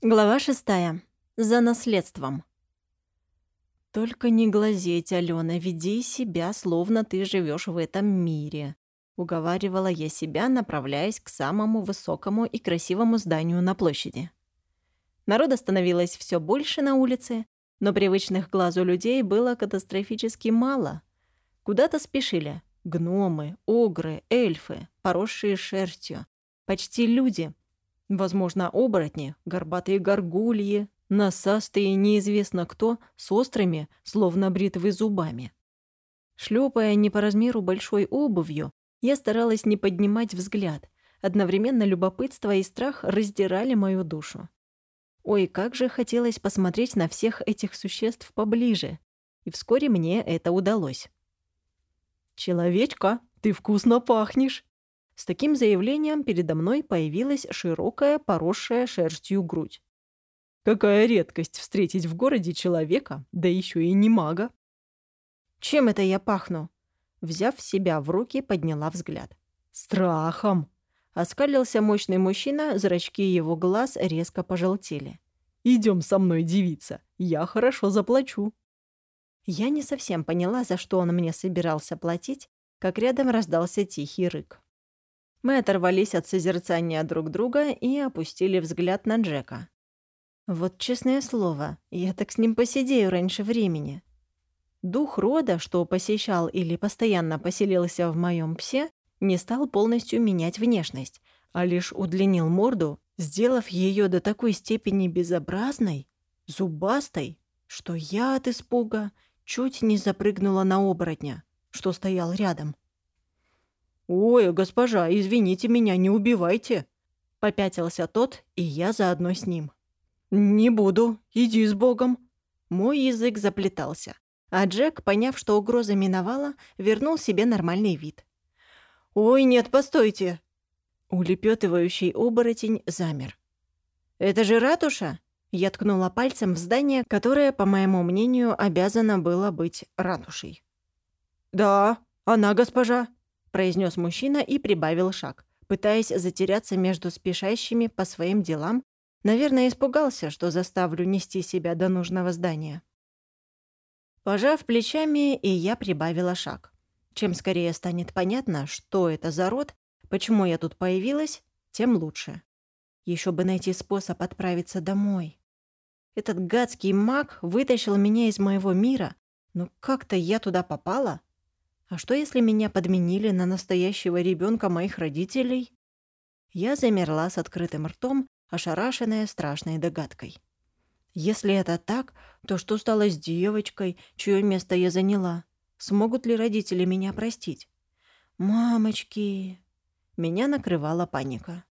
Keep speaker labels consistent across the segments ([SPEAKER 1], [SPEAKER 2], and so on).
[SPEAKER 1] Глава шестая. За наследством. «Только не глазеть, Алена, веди себя, словно ты живешь в этом мире», — уговаривала я себя, направляясь к самому высокому и красивому зданию на площади. Народа становилось все больше на улице, но привычных глазу людей было катастрофически мало. Куда-то спешили гномы, огры, эльфы, поросшие шерстью, почти люди — Возможно, оборотни, горбатые горгульи, насастые неизвестно кто, с острыми, словно бритвы зубами. Шлепая не по размеру большой обувью, я старалась не поднимать взгляд. Одновременно любопытство и страх раздирали мою душу. Ой, как же хотелось посмотреть на всех этих существ поближе. И вскоре мне это удалось.
[SPEAKER 2] «Человечка, ты вкусно пахнешь!»
[SPEAKER 1] С таким заявлением передо мной появилась широкая, поросшая шерстью грудь.
[SPEAKER 2] Какая редкость встретить в городе человека, да еще и не мага.
[SPEAKER 1] Чем это я пахну? Взяв себя в руки, подняла взгляд.
[SPEAKER 2] Страхом.
[SPEAKER 1] Оскалился мощный мужчина, зрачки его глаз резко пожелтели.
[SPEAKER 2] Идем со мной, девица, я хорошо заплачу.
[SPEAKER 1] Я не совсем поняла, за что он мне собирался платить, как рядом раздался тихий рык. Мы оторвались от созерцания друг друга и опустили взгляд на Джека. Вот честное слово, я так с ним посидею раньше времени. Дух рода, что посещал или постоянно поселился в моем псе, не стал полностью менять внешность, а лишь удлинил морду, сделав ее до такой степени безобразной, зубастой, что я от испуга чуть не запрыгнула на оборотня, что стоял рядом.
[SPEAKER 2] «Ой, госпожа, извините меня, не убивайте!» Попятился тот, и я заодно с ним. «Не буду, иди с Богом!»
[SPEAKER 1] Мой язык заплетался, а Джек, поняв, что угроза миновала, вернул себе нормальный вид.
[SPEAKER 2] «Ой, нет, постойте!»
[SPEAKER 1] Улепетывающий оборотень замер. «Это же ратуша?» Я ткнула пальцем в здание, которое, по моему мнению, обязано было быть ратушей.
[SPEAKER 2] «Да, она госпожа»,
[SPEAKER 1] произнес мужчина и прибавил шаг, пытаясь затеряться между спешащими по своим делам. Наверное, испугался, что заставлю нести себя до нужного здания. Пожав плечами, и я прибавила шаг. Чем скорее станет понятно, что это за род, почему я тут появилась, тем лучше. Еще бы найти способ отправиться домой. Этот гадский маг вытащил меня из моего мира, но как-то я туда попала. А что, если меня подменили на настоящего ребенка моих родителей? Я замерла с открытым ртом, ошарашенная страшной догадкой. Если это так, то что стало с девочкой, чье место я заняла? Смогут ли родители меня простить? Мамочки! Меня накрывала паника.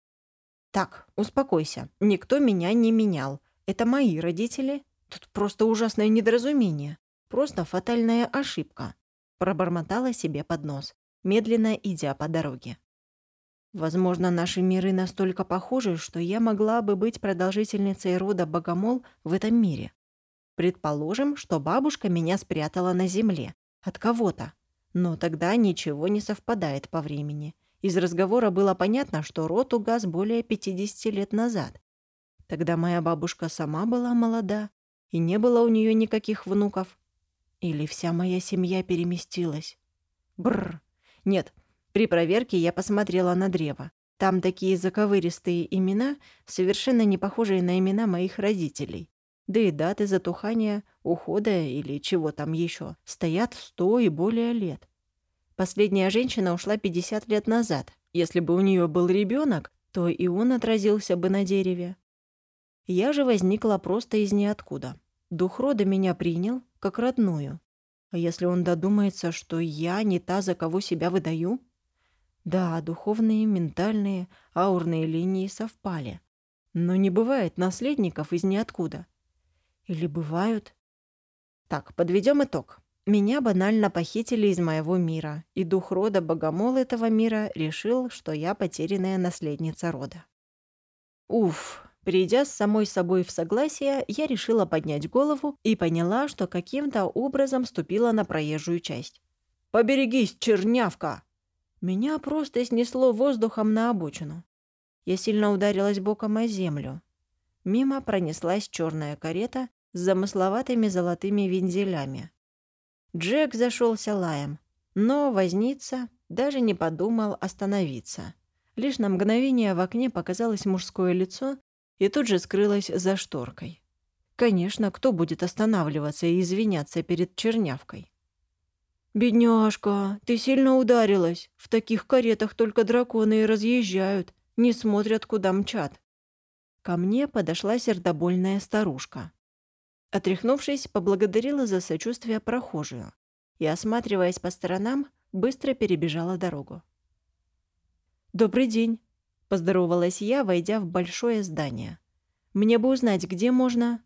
[SPEAKER 1] Так, успокойся. Никто меня не менял. Это мои родители. Тут просто ужасное недоразумение. Просто фатальная ошибка. Пробормотала себе под нос, медленно идя по дороге. Возможно, наши миры настолько похожи, что я могла бы быть продолжительницей рода Богомол в этом мире. Предположим, что бабушка меня спрятала на земле. От кого-то. Но тогда ничего не совпадает по времени. Из разговора было понятно, что род угас более 50 лет назад. Тогда моя бабушка сама была молода, и не было у нее никаких внуков. Или вся моя семья переместилась? Бррр. Нет, при проверке я посмотрела на древо. Там такие заковыристые имена, совершенно не похожие на имена моих родителей. Да и даты затухания, ухода или чего там еще стоят сто и более лет. Последняя женщина ушла 50 лет назад. Если бы у нее был ребенок, то и он отразился бы на дереве. Я же возникла просто из ниоткуда. Дух рода меня принял, как родную. А если он додумается, что я не та, за кого себя выдаю? Да, духовные, ментальные, аурные линии совпали. Но не бывает наследников из ниоткуда. Или бывают? Так, подведем итог. Меня банально похитили из моего мира, и дух рода богомол этого мира решил, что я потерянная наследница рода. Уф, Придя с самой собой в согласие, я решила поднять голову и поняла, что каким-то образом ступила на проезжую часть. «Поберегись, чернявка!» Меня просто снесло воздухом на обочину. Я сильно ударилась боком о землю. Мимо пронеслась черная карета с замысловатыми золотыми вензелями. Джек зашелся лаем, но возница даже не подумал остановиться. Лишь на мгновение в окне показалось мужское лицо и тут же скрылось за шторкой. Конечно, кто будет останавливаться и извиняться перед чернявкой? «Бедняжка, ты сильно ударилась. В таких каретах только драконы и разъезжают, не смотрят, куда мчат». Ко мне подошла сердобольная старушка. Отряхнувшись, поблагодарила за сочувствие прохожую и, осматриваясь по сторонам, быстро перебежала дорогу. «Добрый день», — поздоровалась я, войдя в большое здание. «Мне бы узнать, где можно...»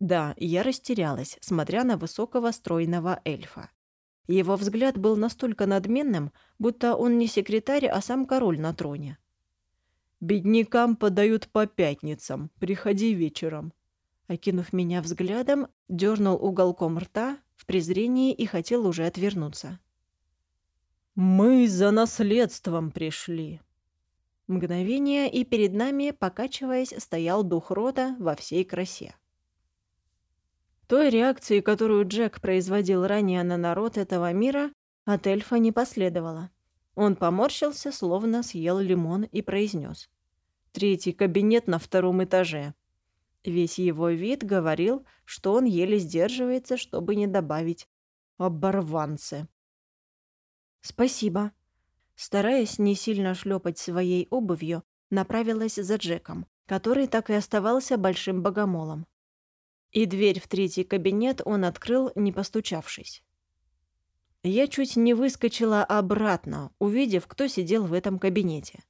[SPEAKER 1] Да, я растерялась, смотря на высокого стройного эльфа. Его взгляд был настолько надменным, будто он не секретарь, а сам король на троне. «Беднякам подают по пятницам. Приходи вечером». Окинув меня взглядом, дернул уголком рта в презрении и хотел уже отвернуться. «Мы за наследством пришли». Мгновение, и перед нами, покачиваясь, стоял дух рода во всей красе. Той реакции, которую Джек производил ранее на народ этого мира, от эльфа не последовало. Он поморщился, словно съел лимон и произнес. «Третий кабинет на втором этаже». Весь его вид говорил, что он еле сдерживается, чтобы не добавить «оборванцы». «Спасибо». Стараясь не сильно шлепать своей обувью, направилась за Джеком, который так и оставался большим богомолом. И дверь в третий кабинет он открыл, не постучавшись. Я чуть не выскочила обратно, увидев, кто сидел в этом кабинете.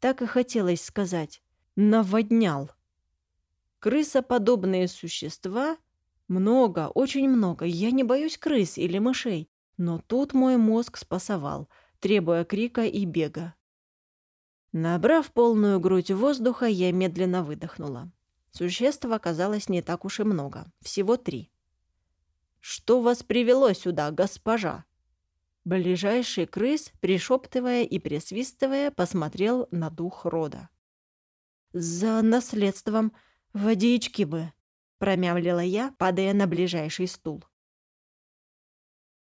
[SPEAKER 1] Так и хотелось сказать «наводнял». Крысоподобные существа много, очень много. Я не боюсь крыс или мышей, но тут мой мозг спасовал, требуя крика и бега. Набрав полную грудь воздуха, я медленно выдохнула. Существ оказалось не так уж и много, всего три. «Что вас привело сюда, госпожа?» Ближайший крыс, пришептывая и присвистывая, посмотрел на дух рода. «За наследством водички бы», — промямлила я, падая на ближайший стул.